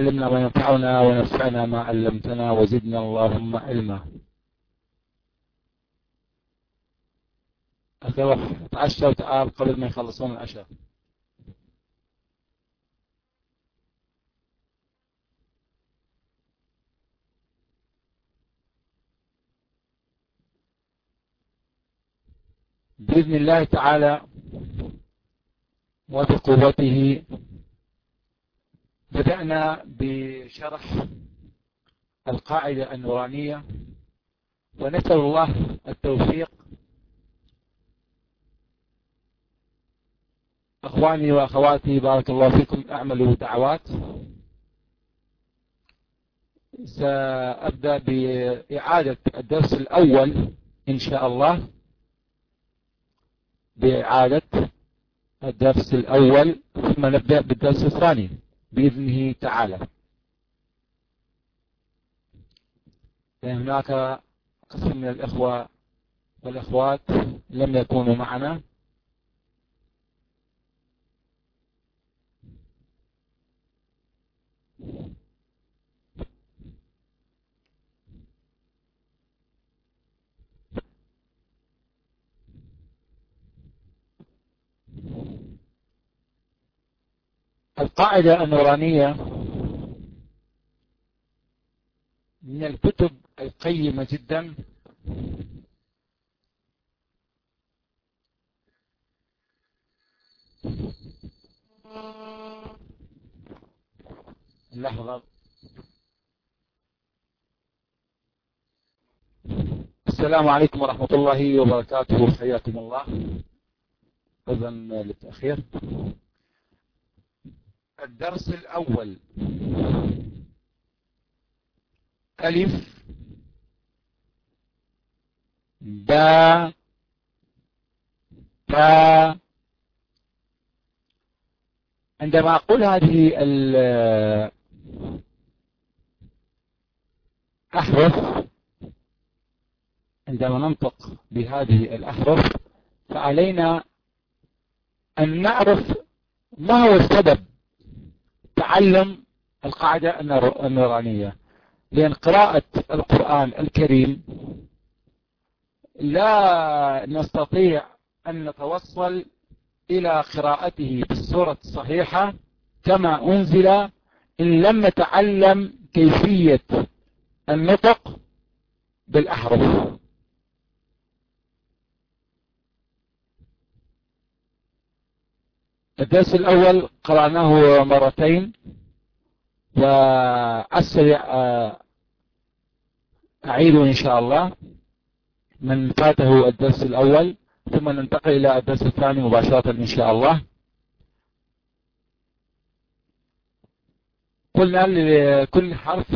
علمنا ما ينفعنا ونفعنا ما علمتنا وزدنا اللهم علما. أتروح تعشى وتعال قبل ما يخلصون العشاء بإذن الله تعالى وبقوته بدأنا بشرح القاعدة النورانية ونسأل الله التوفيق. أخواني وأخواتي بارك الله فيكم أعملوا دعوات. سأبدأ بإعادة الدرس الأول إن شاء الله. بإعادة الدرس الأول ثم نبدأ بالدرس الثاني. بإذنه تعالى. لأن هناك قسم من الإخوة والأخوات لم يكونوا معنا. القاعدة النورانية من الكتب القيمة جدا. لحظة. السلام عليكم ورحمة الله وبركاته. حياكم الله. أذن للتأخير. الدرس الأول. ألف. با تا. عندما أقول هذه الأحرف عندما ننطق بهذه الأحرف فعلينا أن نعرف ما هو السبب. تعلم القاعدة النورانية لأن قراءة القرآن الكريم لا نستطيع أن نتوصل إلى قراءته بالصورة الصحيحة كما أنزل إن لم نتعلم كيفية النطق بالأحرف. الدرس الأول قرأناه مرتين وأسرع آه، أعيده إن شاء الله من فاته الدرس الأول ثم ننتقل إلى الدرس الثاني مباشرة إن شاء الله. قلنا لكل حرف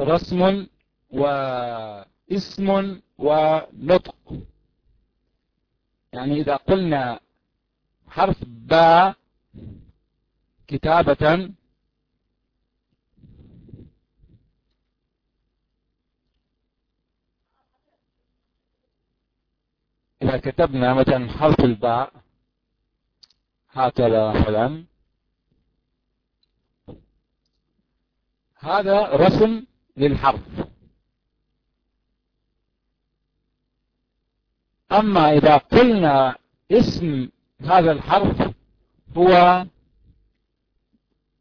رسم واسم ونطق يعني إذا قلنا حرف باء كتابة إذا كتبنا مثلا حرف الباء هكذا مثلا. هذا رسم للحرف. أما إذا قلنا اسم هذا الحرف هو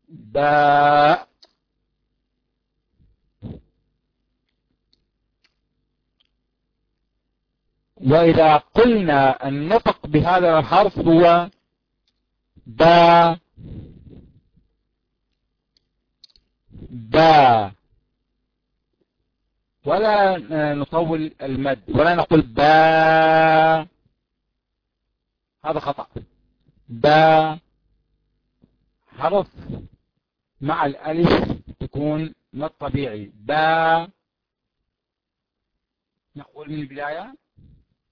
باء. وإذا قلنا النطق بهذا الحرف هو با با ولا نطول المد ولا نقول با هذا خطأ. با حرف مع الألف تكون مد الطبيعي. با نقول من البداية.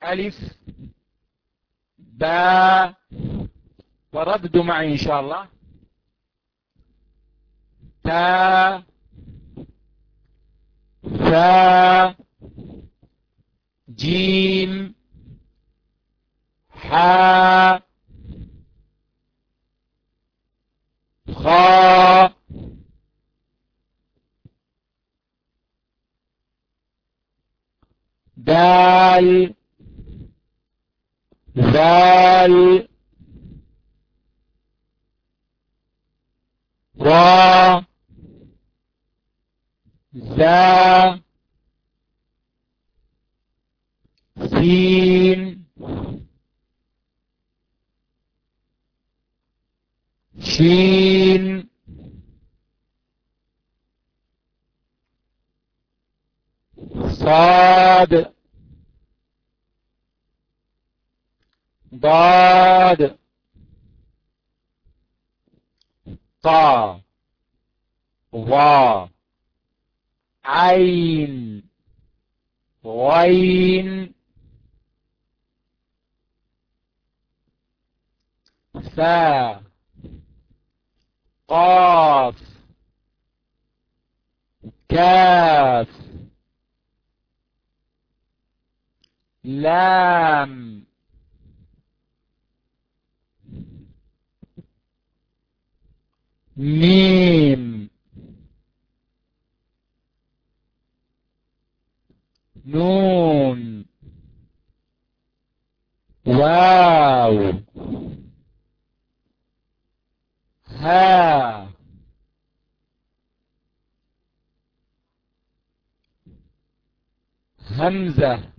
ألف با ورددوا معي إن شاء الله. تا ثا جيم حا خا دال ذال را ذا ضاد طا وا. عين. غين. فا قاف. كاف. لام. ميم. نون. واو. ها. همزة.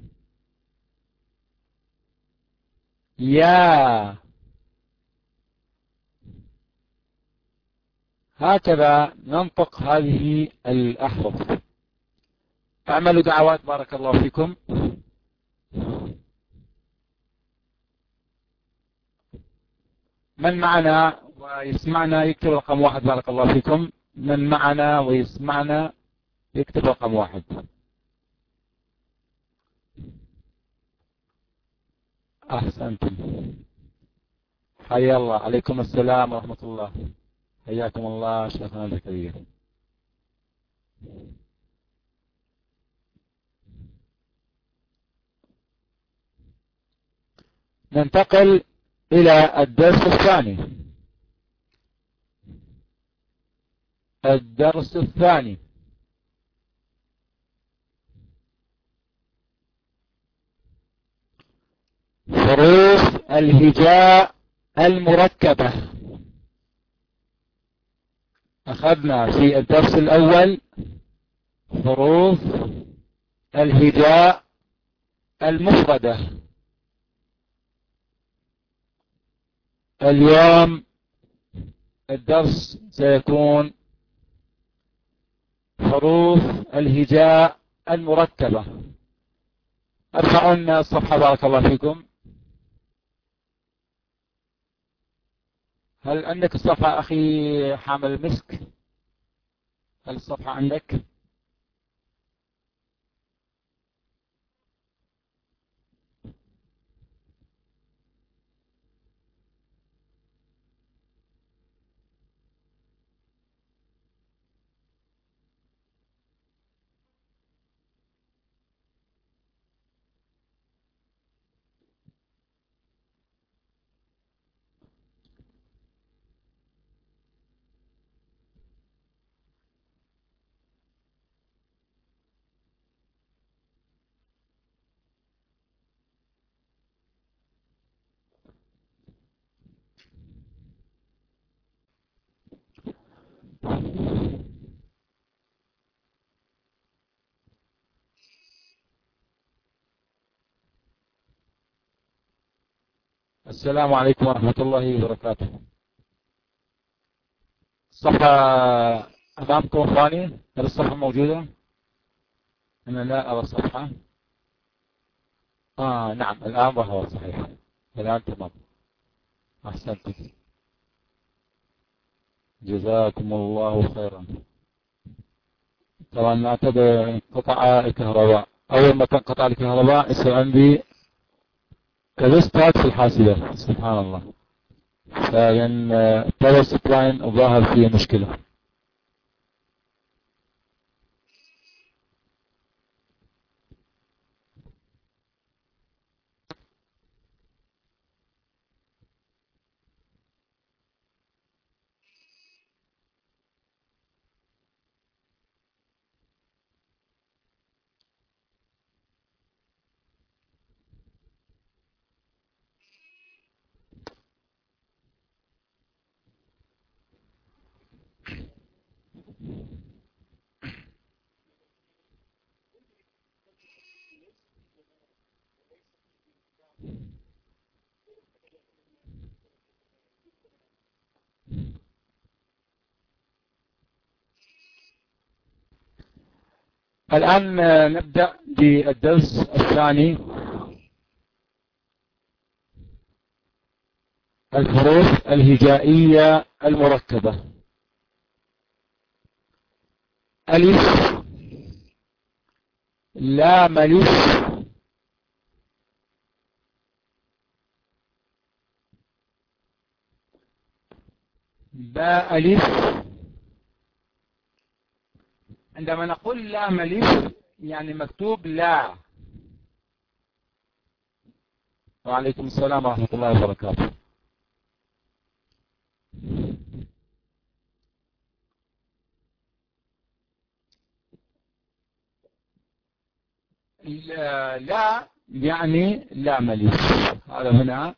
يا. هكذا ننطق هذه الأحرف. أعملوا دعوات بارك الله فيكم. من معنا ويسمعنا يكتب رقم واحد بارك الله فيكم. من معنا ويسمعنا يكتب رقم واحد. أحسنتم. حيا الله. عليكم السلام ورحمة الله. حياكم الله شيخنا زكريا ننتقل إلى الدرس الثاني. الدرس الثاني. حروف الهجاء المركبة. أخذنا في الدرس الأول حروف الهجاء المفردة. اليوم الدرس سيكون حروف الهجاء المركبة. ارفعون الصفحة بارك الله فيكم. هل عندك الصفحة أخي حامل المسك هل الصفحة عندك؟ السلام عليكم ورحمة الله وبركاته. الصفحة أمامكم أخواني هل الصفحة موجودة؟ أنا لا أرى الصفحة. آه نعم الآن ظهر صحيح. الآن تمام. أحسنت جزاكم الله خيرا. طبعا نعتبر انقطع الكهرباء. أول ما تنقطع الكهرباء يصير عندي restart في الحاسبة. سبحان الله. فلأن power supply ظاهر فيه مشكلة. الآن نبدأ بالدرس الثاني. الحروف الهجائية المركبة. ألف لام ألف. باء ألف. عندما نقول لام ألف يعني مكتوب لا. وعليكم السلام ورحمة الله وبركاته. لا يعني لا مليس هذا هنا.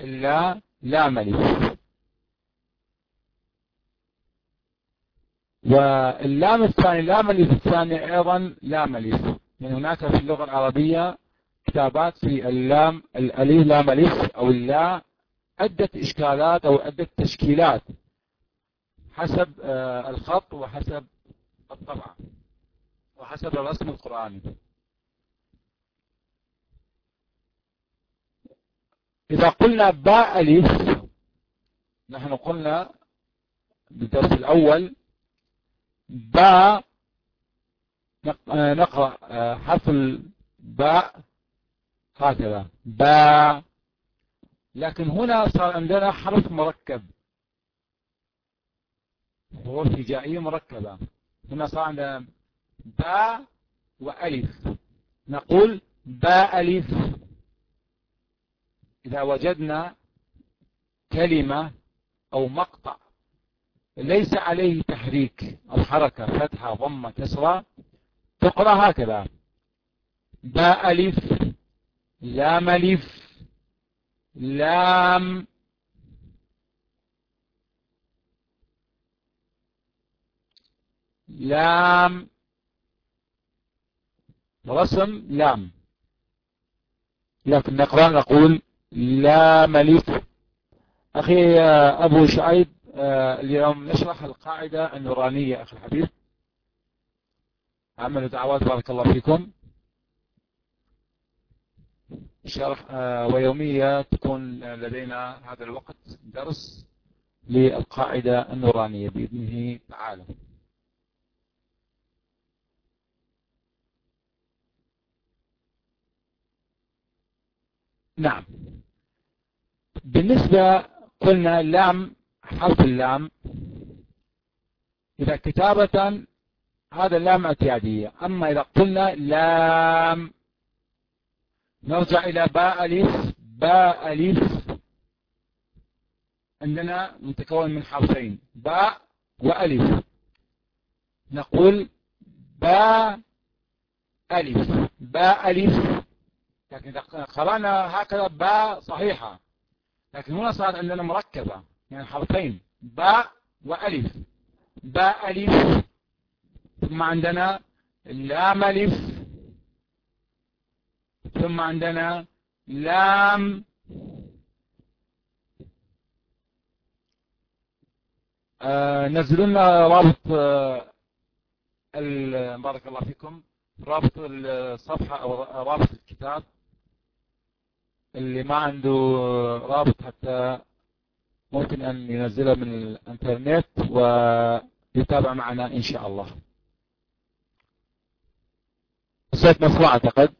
لا لا مليس واللام الثاني لا مليس الثاني أيضا لا مليس يعني هناك في اللغة العربية كتابات في اللام الأليف لا مليس أو اللا عدة إشكالات أو عدة تشكيلات حسب آه، الخط وحسب الطبعة وحسب الرسم القرآني. إذا قلنا باء ألف نحن قلنا بالدرس الأول باء نقرأ آه، حرف الباء هكذا. باء لكن هنا صار عندنا حرف مركب. حروف هجائية مركبة. هنا صار عندنا باء وألف. نقول باء ألف. إذا وجدنا كلمة أو مقطع ليس عليه تحريك. الحركة فتحة ضمة كسرة. تقرأ هكذا. باء ألف لام ألف لام. لام. رسم لام. لكن نقرأ نقول لا مليك أخي أبو شعيب اليوم نشرح القاعدة النورانية أخي الحبيب. عمل دعوات بارك الله فيكم. شرح آه، ويومية تكون لدينا هذا الوقت درس للقاعدة النورانية بإذنه تعالى. نعم. بالنسبة قلنا اللام حرف اللام. إذا كتابة هذا اللام اعتيادية. أما إذا قلنا لام نرجع إلى باء ألف. باء ألف عندنا متكون من حرفين. باء وألف. نقول باء ألف. باء ألف. لكن إذا قرأنا هكذا باء صحيحة. لكن هنا صارت عندنا مركبة. يعني حرفين. باء وألف. باء ألف. ثم عندنا لام ألف. ثم عندنا لام. آه نزلوا لنا رابط آه بارك الله فيكم. رابط الصفحة أو رابط الكتاب. اللي ما عنده رابط حتى ممكن أن ينزله من الإنترنت ويتابع معنا إن شاء الله. الصوت مسموع أعتقد.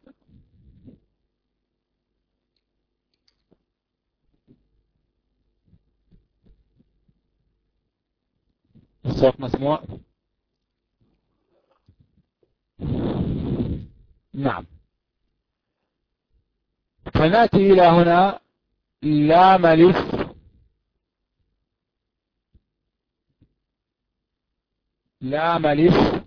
الصوت مسموع. نعم. فنأتي إلى هنا. لا ملف لا ملف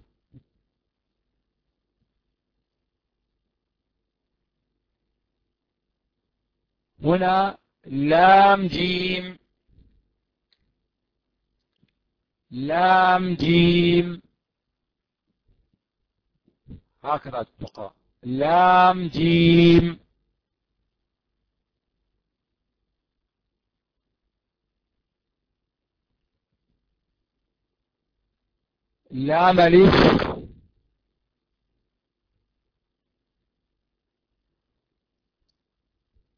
هنا لام جيم. لام جيم. هكذا تقرأ لام جيم. لعمله إيه؟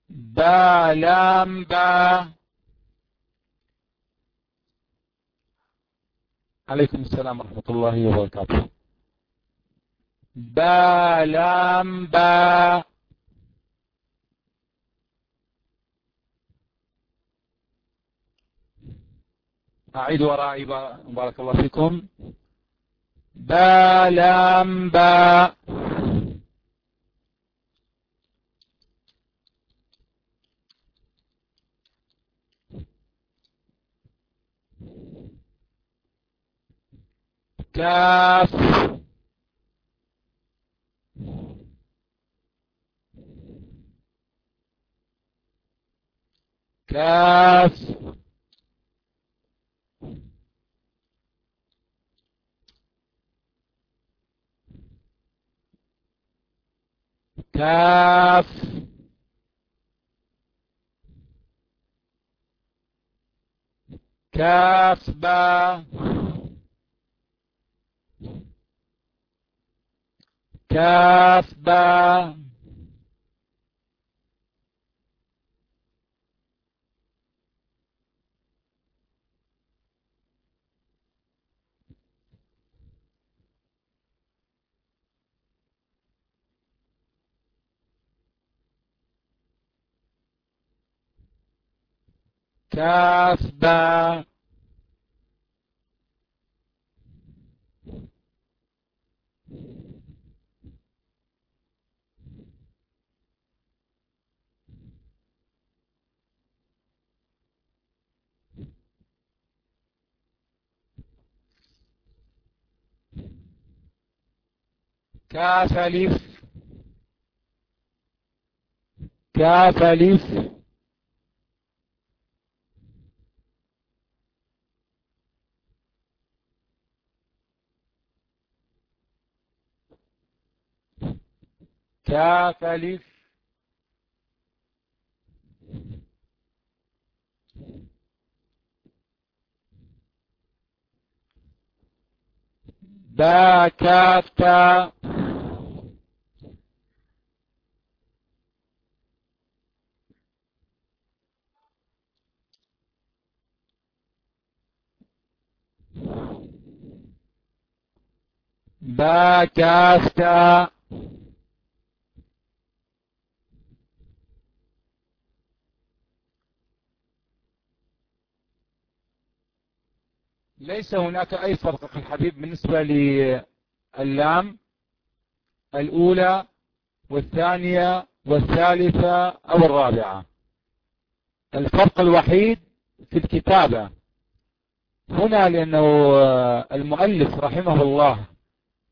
با لام با. عليكم السلام ورحمة الله وبركاته. با لام با. أعيد ورائي بارك الله فيكم. با لام با كاف كاف كاف كاف با كاف با كاف با كاف ألف كاف ألف كاف ألف با كاف تا. با كاف تا. ليس هناك أي فرق أخي الحبيب بالنسبة للام الأولى والثانية والثالثة أو الرابعة. الفرق الوحيد في الكتابة. هنا لأنه المؤلف رحمه الله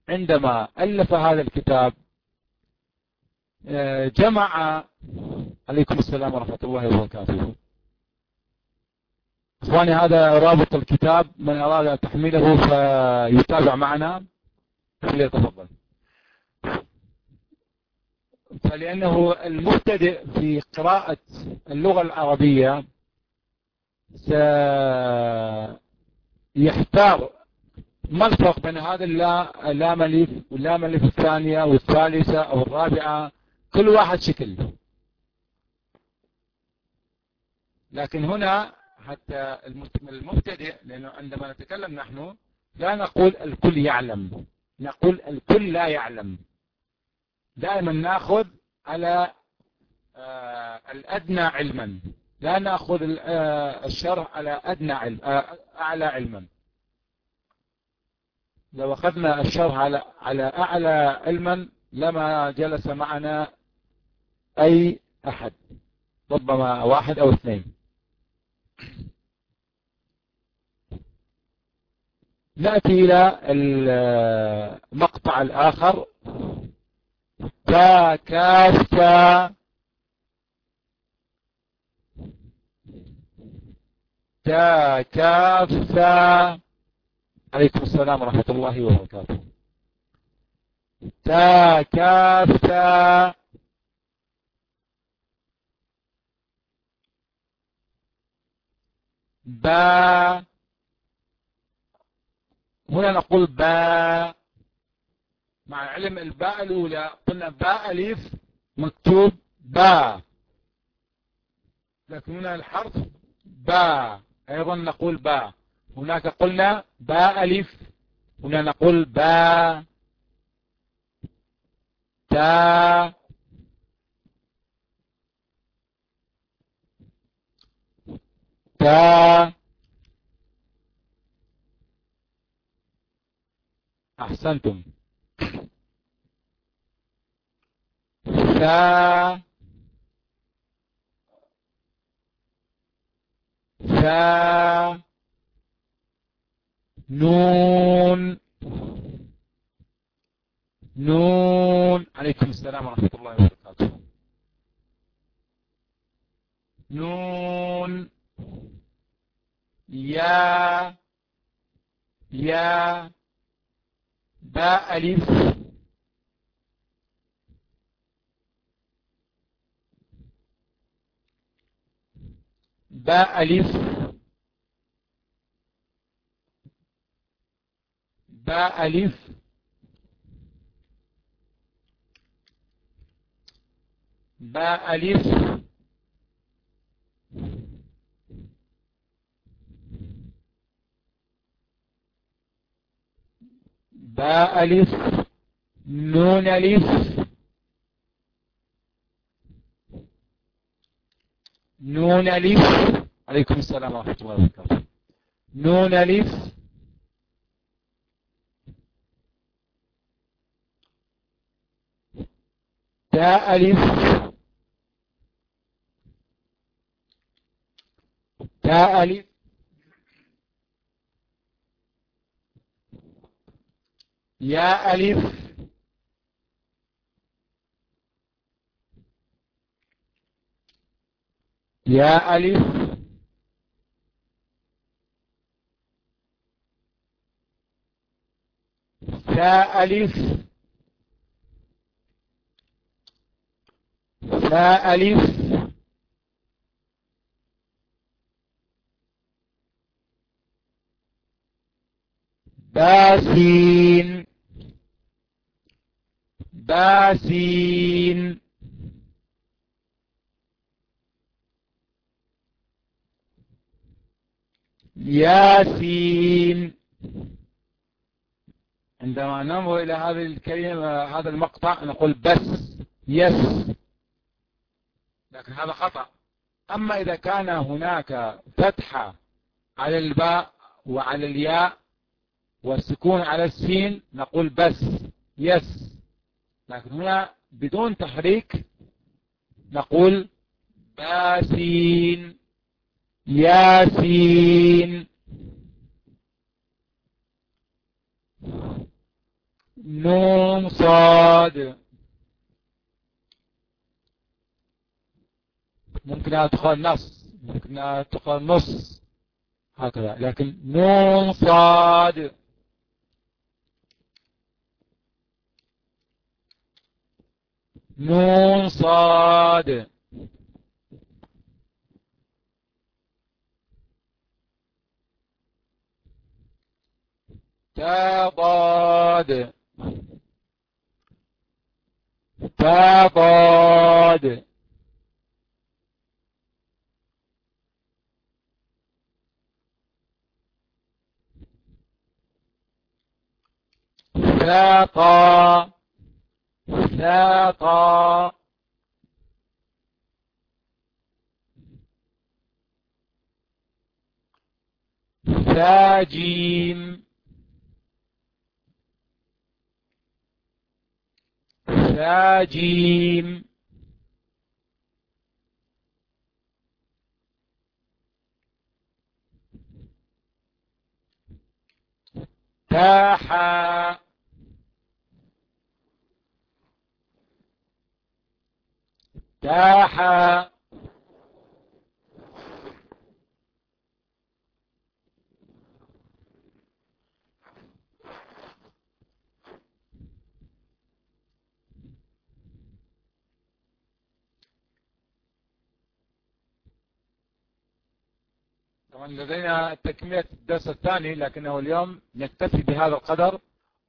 عندما ألف هذا الكتاب جمع عليكم السلام ورحمة الله وبركاته. إخواني هذا رابط الكتاب. من أراد تحميله فيتابع معنا. فليتفضل فلأنه المبتدئ في قراءة اللغة العربية سيحتار ما الفرق بين هذا اللام ألف واللام ألف الثانية والثالثة أو الرابعة كل واحد شكل. لكن هنا حتى المبتدئ لأنه عندما نتكلم نحن لا نقول الكل يعلم. نقول الكل لا يعلم. دائما نأخذ على آه الأدنى علما. لا نأخذ آه الشرح على أدنى علم آه أعلى علما. لو أخذنا الشرح على على أعلى علما لما جلس معنا أي أحد ربما واحد أو اثنين. نأتي إلى المقطع الآخر. تا كاف تا. تا كاف تا. عليكم السلام ورحمة الله وبركاته. تا كاف با. هنا نقول باء مع علم الباء الأولى قلنا باء أليف مكتوب باء لكن هنا الحرف باء أيضا نقول باء هناك قلنا باء ألف. هنا نقول باء تا. تا أحسنتم. ثا ثا نون نون. عليكم السلام ورحمة الله وبركاته. نون يا يا باء ألف. باء ألف. باء ألف. باء ألف. باء ألف نون ألف نون ألف عليكم السلام ورحمة الله وبركاته. نون ألف تاء ألف تاء ألف يا ألف يا ألف ثاء ألف ثاء ألف باسين. باسين ياسين. عندما ننظر إلى هذه الكلمة هذا المقطع نقول بس يس. لكن هذا خطأ. أما إذا كان هناك فتحة على الباء وعلى الياء والسكون على السين نقول بس يس. لكن هنا بدون تحريك نقول باسين ياسين. نون صاد. ممكن أدخل نص ممكن أدخل نص. هكذا لكن نون صاد. نون صاد تضاد. تضاد. ثاقا ثاقا ثاجيم ثاجيم تاحا. تاحا طبعا لدينا تكملة الدرس الثاني لكنه اليوم نكتفي بهذا القدر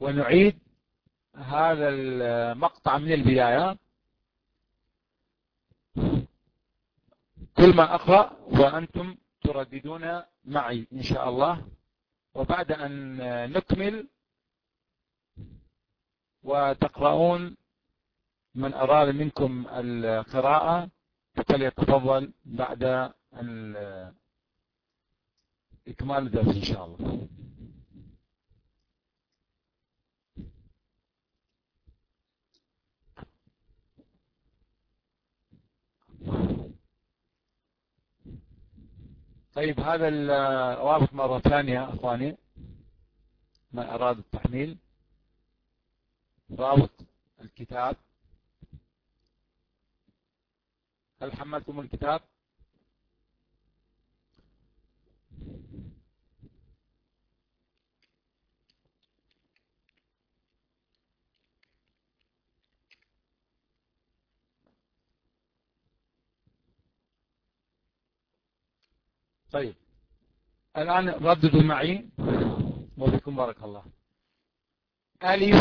ونعيد هذا المقطع من البداية. كل ما أقرأ وأنتم ترددون معي إن شاء الله. وبعد أن نكمل وتقرؤون من أراد منكم القراءة فليتفضل بعد إكمال الدرس إن شاء الله. طيب هذا الرابط مرة ثانية أخواني. من أراد التحميل. رابط الكتاب. هل حملتم الكتاب؟ طيب. الآن رددوا معي. وبكم بارك الله. ألف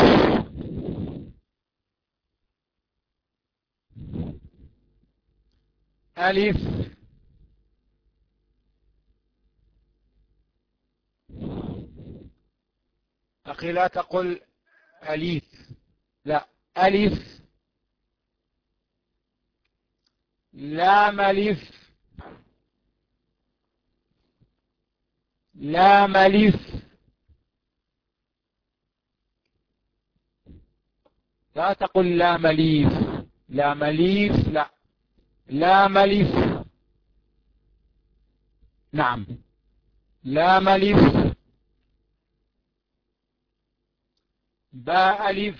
ألف أخي لا تقل أليف لا. ألف لا ملف لا ملف لا تقل لا مليف لا مليف لا. لا ملف نعم. لا ملف باء ألف.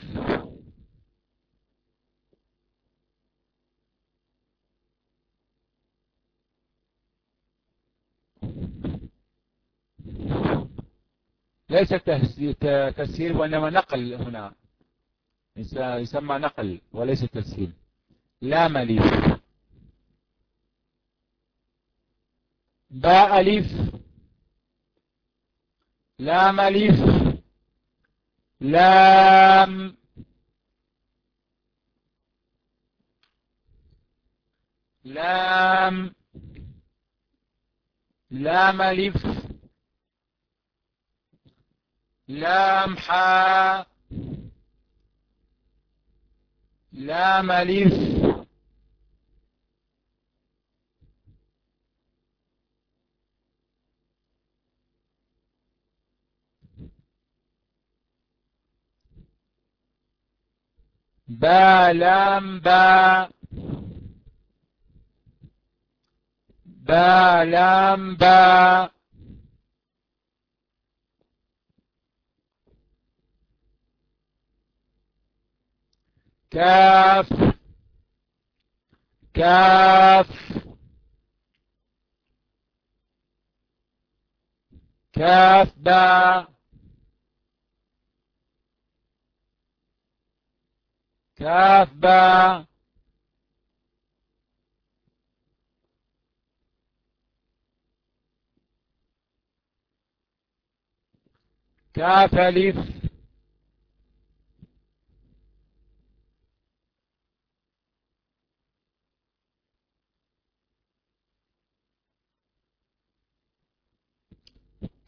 ليس تسهيل وإنما نقل هنا. يسمى نقل وليس تسهيل. لا مليف. باء ألف لام ألف لام. لام. لام ألف لام حاء لام ألف. با لام با. با لام با. كاف كاف كاف با كاف با كاف ألف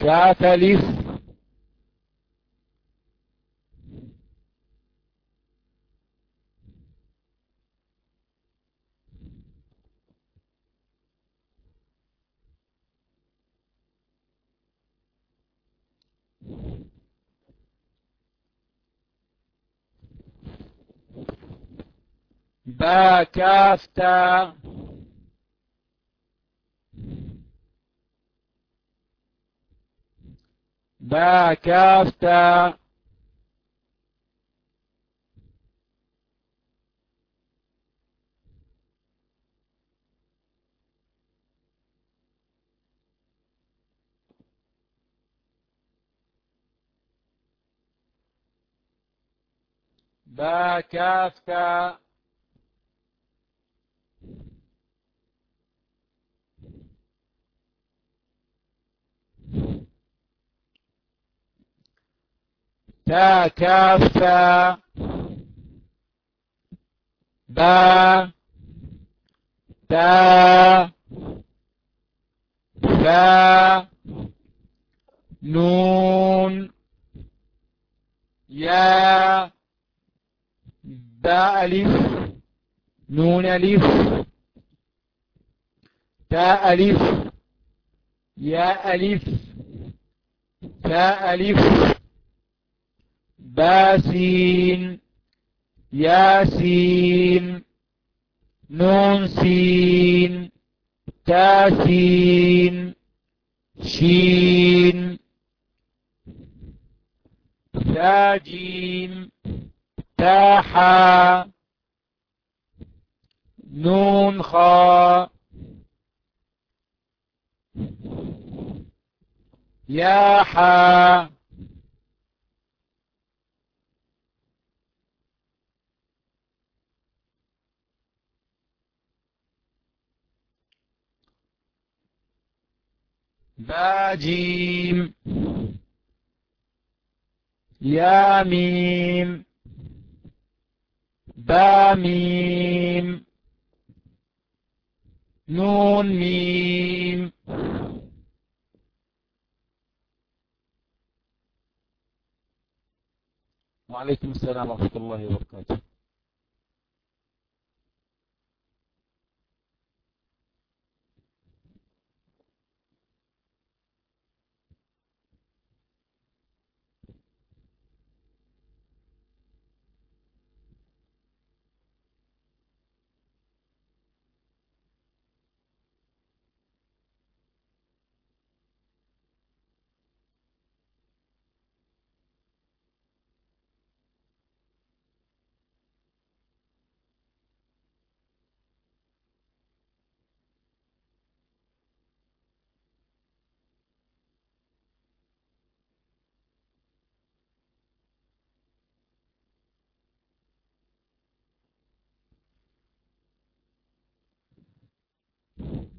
كاثلث با با كاف تا با كاف تا كافة با تا ثا نون. يا باء ألف. نون ألف. تاء ألف. يا ألف. تاء ألف. باسين ياسين نون سين تاسين شين تاجيم تاحا نون خا يا حا باجيم. يا ميم باميم. نون ميم. وعليكم السلام ورحمة الله وبركاته.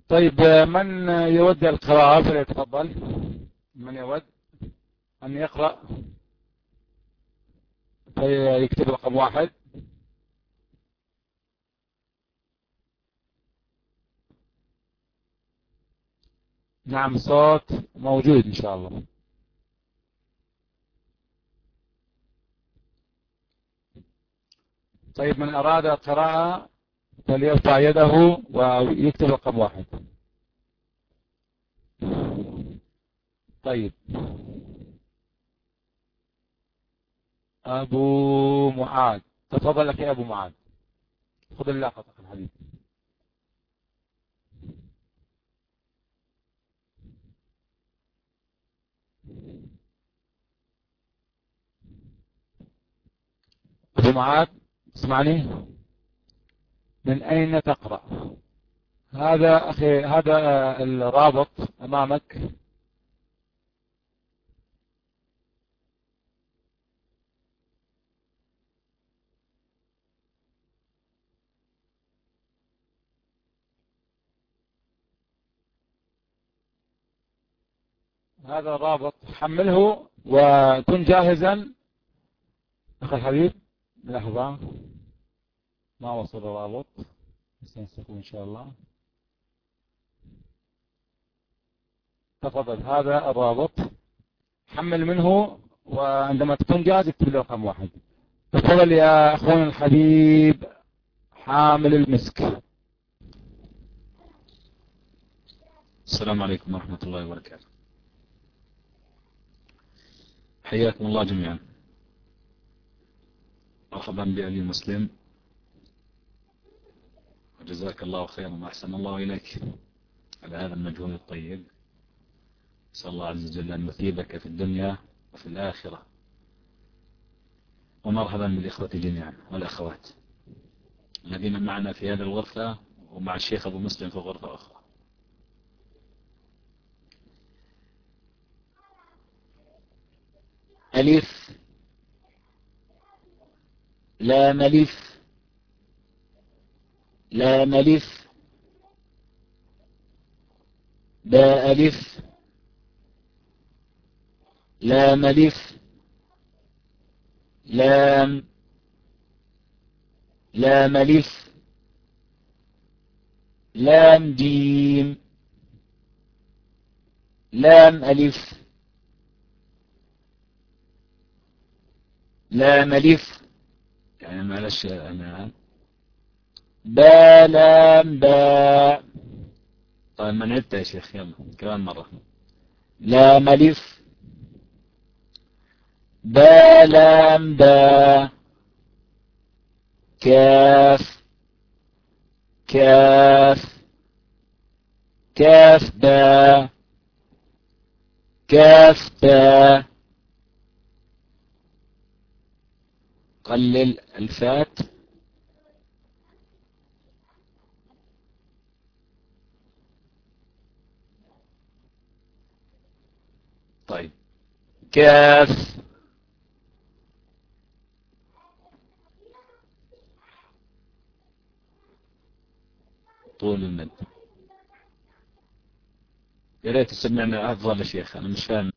طيب من يود القراءة؟ فليتفضل من يود؟ أن يقرأ؟ فيكتب رقم واحد. نعم صوت موجود إن شاء الله. طيب من أراد القراءة؟ فليرفع يده ويكتب رقم واحد. طيب. أبو معاذ. تفضل لك يا أبو معاذ. خذ اللاقة الحديث. أبو معاذ اسمعني من أين تقرأ؟ هذا أخي هذا الرابط أمامك. هذا الرابط حمله وكن جاهزا. أخي الحبيب لحظة ما وصل الرابط؟ سنسخه إن شاء الله. تفضل هذا الرابط. حمل منه وعندما تكون جاهز اكتب له رقم واحد. تفضل يا أخونا الحبيب حامل المسك. السلام عليكم ورحمة الله وبركاته. حياكم الله جميعا. مرحبا بأبي مسلم. وجزاك الله خيرا وأحسن الله إليك على هذا المجهود الطيب. نسأل الله عز وجل أن يثيبك في الدنيا وفي الآخرة. ومرحبا بالإخوة جميعا والأخوات الذين معنا في هذه الغرفة ومع الشيخ أبو مسلم في غرفة أخرى. ألف لا ملف لا ملف باء ألف لا ملف لام لا ملف لام جيم لام ألف لام ألف يعني معلش أنا با لام با. طيب ما نعدت يا شيخ يلا كمان مرة. لام ألف با لام با. كاف. كاف. كاف با. كاف با. قلل الفات. طيب. كاف. طول المد يا ريت تسمعنا أفضل يا شيخ أنا مش فاهم.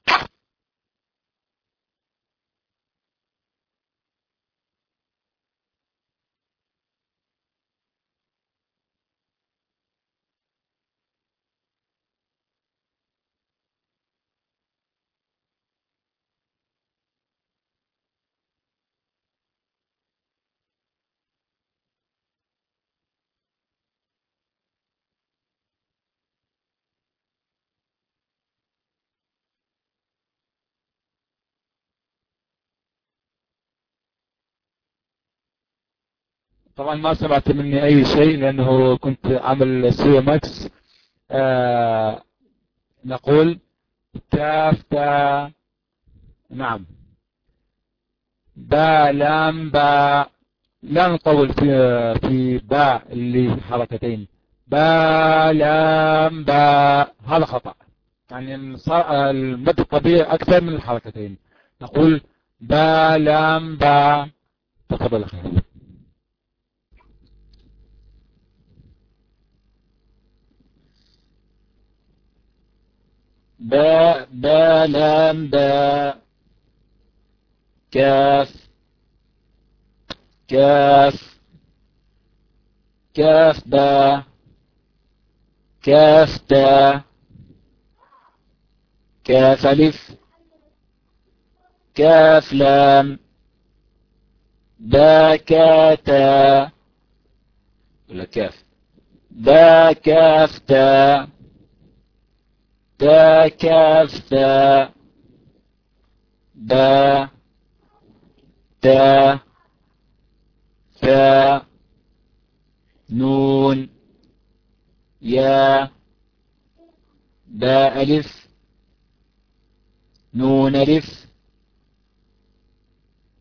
طبعا ما سمعت مني أي شيء لأنه كنت عامل سوي ماكس. آه نقول كاف تا نعم. با لام با. لا نطول في في باء اللي حركتين. با لام با. هذا خطأ. يعني المد الطبيعي أكثر من الحركتين. نقول با لام با. تفضل خير باء با لام با. كاف. كاف. كاف با. كاف تا كاف ألف. كاف لام. با كاتا ولا كاف. با كاف تا كاف تا با تا فا نون يا با ألف نون ألف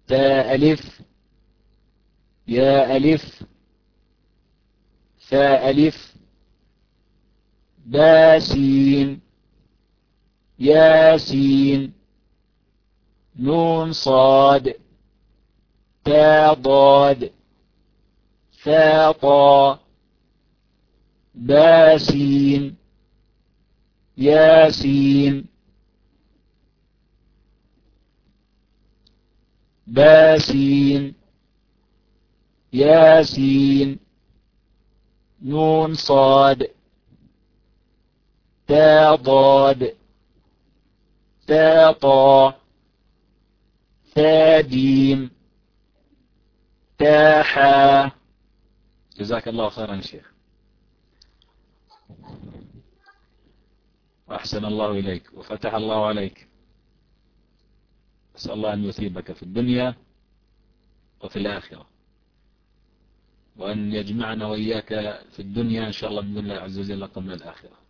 تا ألف يا ألف فا ألف باسين ياسين نون صاد تا ضاد ثا طا باسين ياسين باسين ياسين نون صاد تا ضاد. تا طا ثا جيم تا حا. جزاك الله خيرا شيخ. وأحسن الله إليك. وفتح الله عليك. أسأل الله أن يثيبك في الدنيا وفي الآخرة. وأن يجمعنا وإياك في الدنيا إن شاء الله بإذن الله عز وجل قبل الآخرة.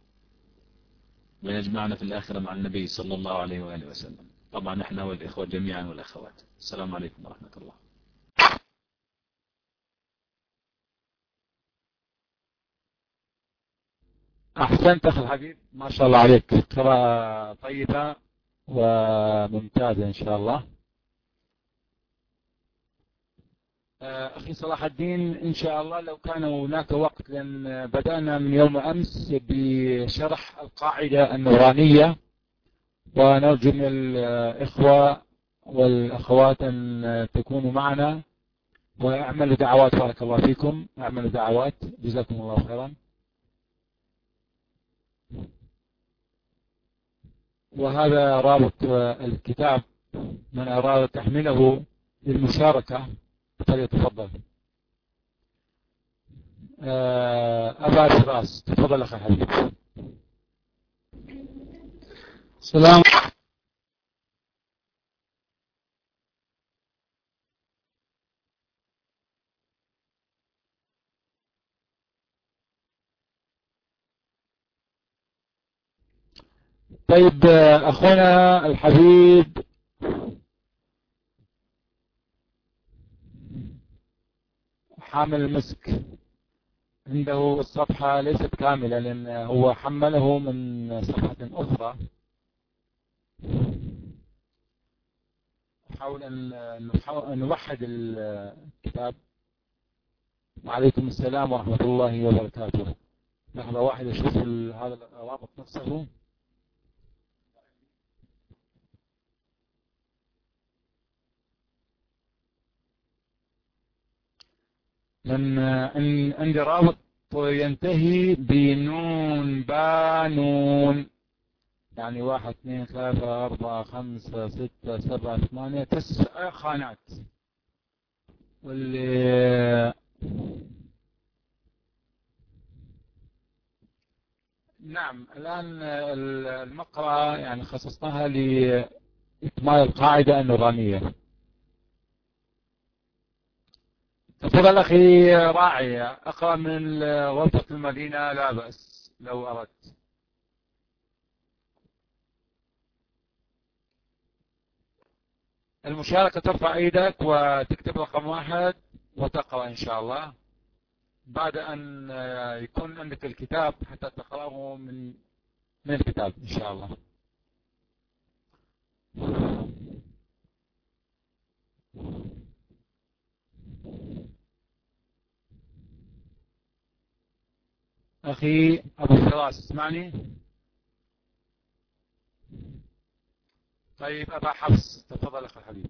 ويجمعنا في الآخرة مع النبي صلى الله عليه وآله وسلم. طبعا إحنا والإخوة جميعا والأخوات. السلام عليكم ورحمة الله. أحسنت أخي الحبيب. ما شاء الله عليك. قراءة طيبة وممتازة إن شاء الله. أخي صلاح الدين إن شاء الله لو كان هناك وقت لأن بدأنا من يوم أمس بشرح القاعدة النورانية. ونرجو من الإخوة والأخوات أن تكونوا معنا. واعملوا دعوات بارك الله فيكم. اعملوا دعوات. جزاكم الله خيرا. وهذا رابط الكتاب. من أراد تحميله للمشاركة. فليتفضل آه، أبا فراس تفضل أخي حبيب السلام. طيب أخونا الحبيب حامل المسك عنده الصفحة ليست كاملة لأن هو حمله من صفحة أخرى. نحاول أن نوحد الكتاب. وعليكم السلام ورحمة الله وبركاته. لحظة واحدة أشوف هذا الرابط نفسه. لأن عندي رابط ينتهي بنون بانون يعني واحد اثنين ثلاثة أربعة خمسة ستة سبعة ثمانية تسع خانات. واللي نعم الآن المقرأة يعني خصصناها لإكمال القاعدة النورانية تفضل أخي راعي أقرأ من غرفة المدينة لا بأس لو أردت. المشاركة ترفع إيدك وتكتب رقم واحد وتقرأ إن شاء الله. بعد أن يكون عندك الكتاب حتى تقرأه من من الكتاب إن شاء الله. أخي أبو فراس اسمعني. طيب أبا حفص تفضل أخي الحبيب.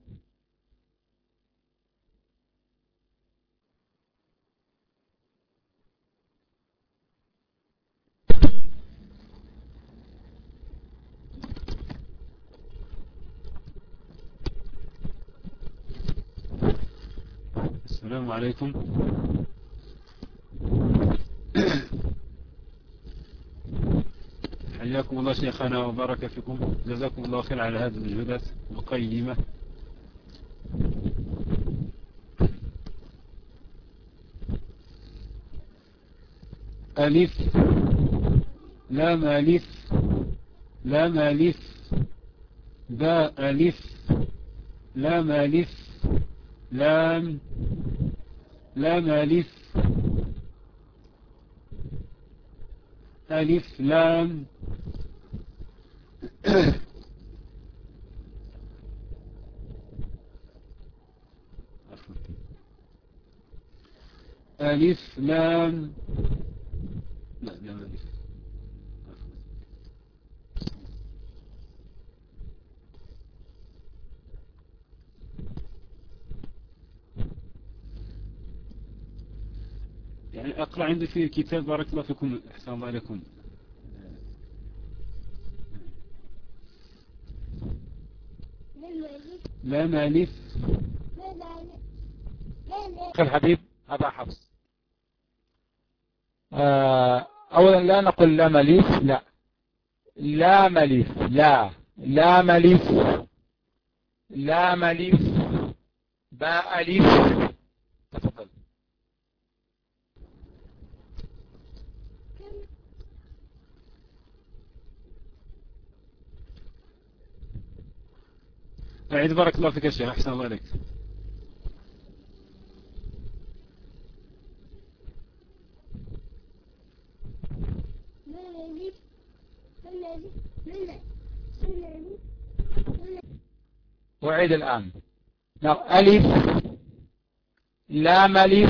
السلام عليكم. حياكم الله شيخنا وبارك فيكم. جزاكم الله خير على هذه المجهودات القيمة. ألف لام ألف لام ألف باء ألف لام ألف لام لام ألف ألف لام. ألف لام. لا لام ألف يعني أقرأ عندي في كتاب بارك الله فيكم أحسن الله عليكم لا مالف الحبيب أبا حفص. آه، أولا لا نقول لا مليف لا. لا مليف لا. لا مليف. لا مليف. باء أليف تفضل أعيد بارك الله فيك يا شيخ أحسن الله عليك وعيد الآن نعم. ألف لام ألف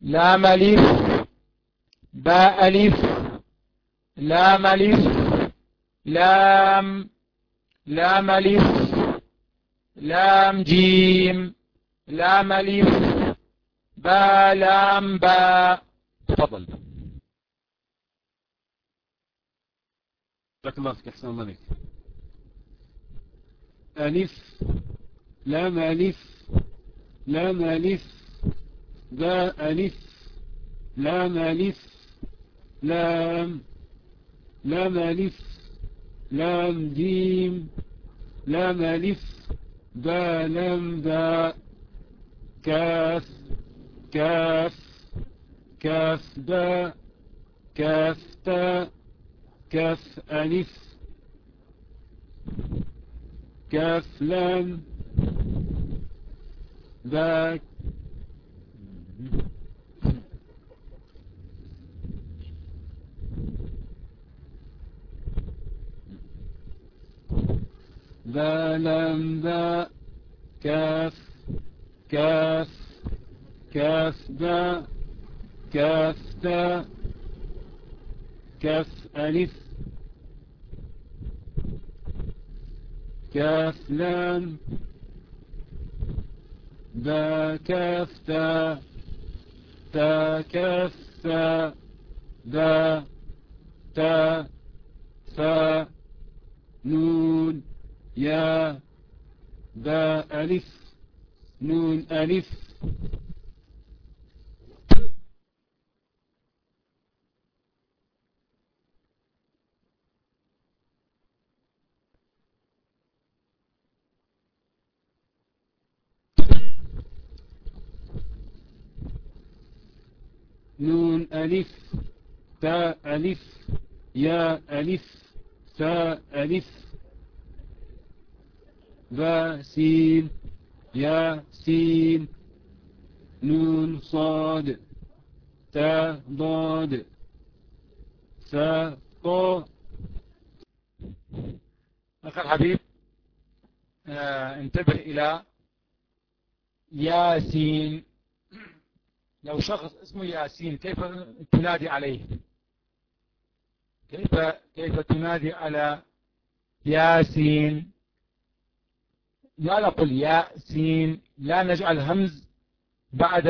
لام ألف باء ألف لام ألف لام لام ألف لام جيم لام ألف با لام با. تفضل. بارك الله فيك أحسن الله عليك. ألف لام ألف لام ألف باء ألف لام ألف لام لام ألف. لام جيم لام ألف با لام باء كاف كاف كاف باء كاف تاء كاف ألف كاف لام باء با كاف كاف كاف باء كاف تاء كاف ألف كاف لام با كاف تاء تا كاف تاء دا تا فا نون. يا با ألف نون ألف. نون ألف تاء ألف. يا ألف ثاء ألف. با سين يا سين نون صاد تا ضاد ثاء طاء أخي الحبيب آه انتبه إلى ياسين. لو شخص اسمه ياسين كيف تنادي عليه؟ كيف كيف تنادي على ياسين؟ لا نقول ياسين لا نجعل همز بعد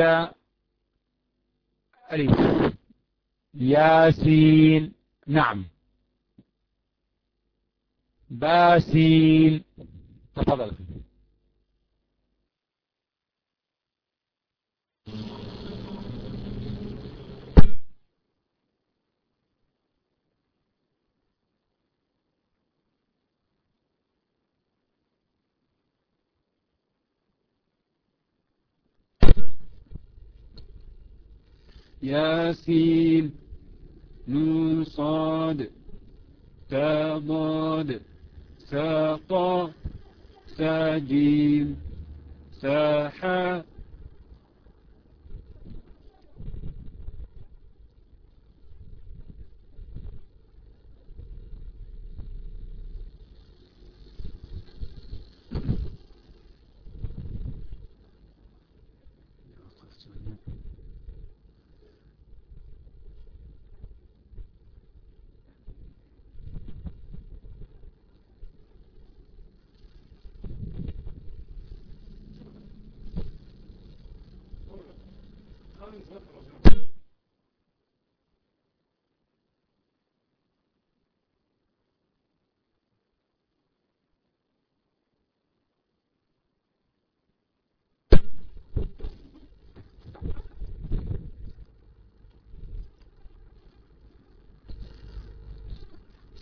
ألف ياسين نعم. باسين تفضل. ياسين نون صاد تا ضاد ساقا ساجيم ساحا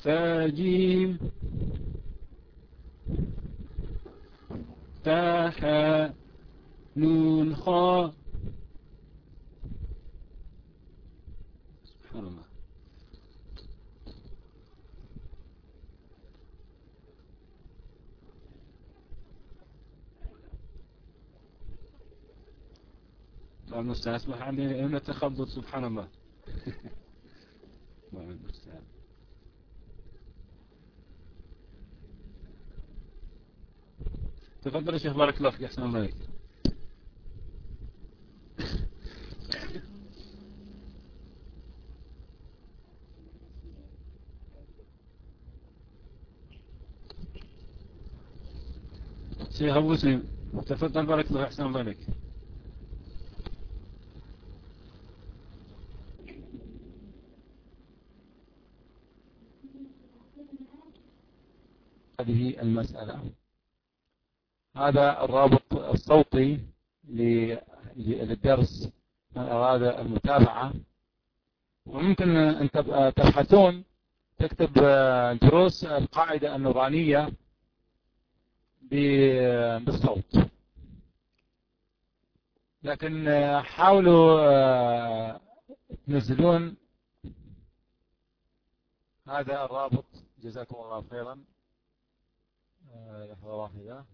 فاجيم تاحا نون خا. سبحان الله. المستعان اسمح عندي هنا تخبط سبحان الله المستعان تفضل يا شيخ بارك الله فيك أحسن الله شيخ أبو مسلم تفضل بارك الله أحسن الله عليك. هذه المسألة. هذا الرابط الصوتي للدرس من أراد المتابعة. وممكن أن تبحثون تكتب دروس القاعدة النورانية بالصوت. لكن حاولوا آه، تنزلون هذا الرابط. جزاكم الله خيرا. آه، لحظة واحدة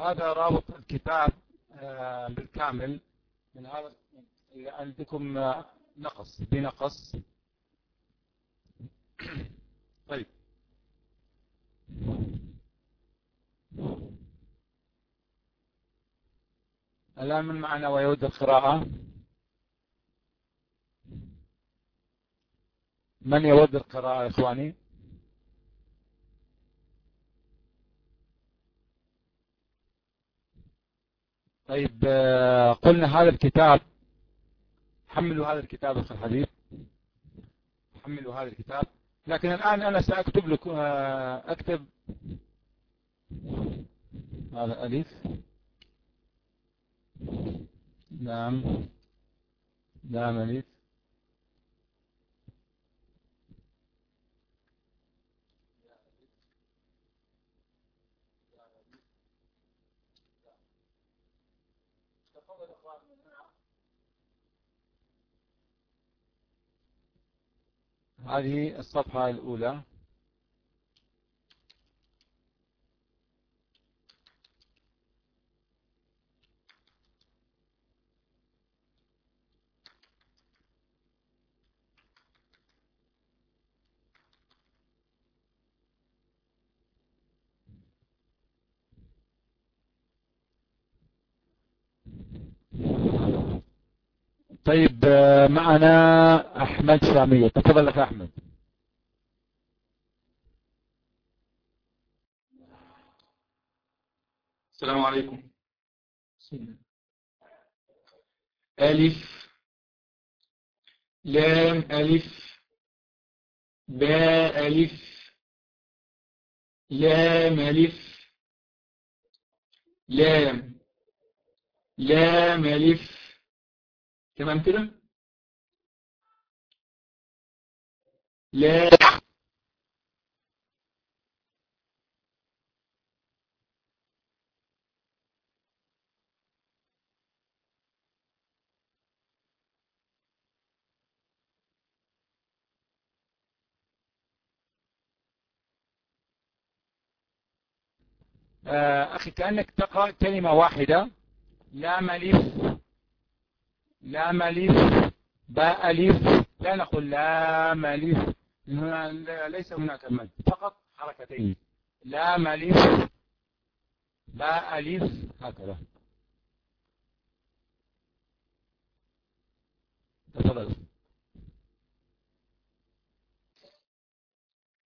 هذا رابط الكتاب آه، بالكامل. من هذا عندكم آه، نقص بنقص. طيب. الآن من معنا ويود القراءة؟ من يود القراءة يا إخواني؟ طيب آه، قلنا هذا الكتاب حملوا هذا الكتاب أخي الحبيب. حملوا هذا الكتاب. لكن الآن أنا سأكتب لكم آه، أكتب. هذا ألف نعم. نعم ألف هذه الصفحة الأولى. طيب آه، معنا أحمد سامية تفضل لك أحمد. السلام عليكم. ألف لام ألف باء ألف لام ألف لام. لام ألف تمام كده؟ لا. آه، أخي كأنك تقرأ كلمة واحدة. لا ملف لام ألف باء ألف لا نقول لام ألف ليس هناك مد فقط حركتين. لام ألف باء ألف هكذا. تفضل.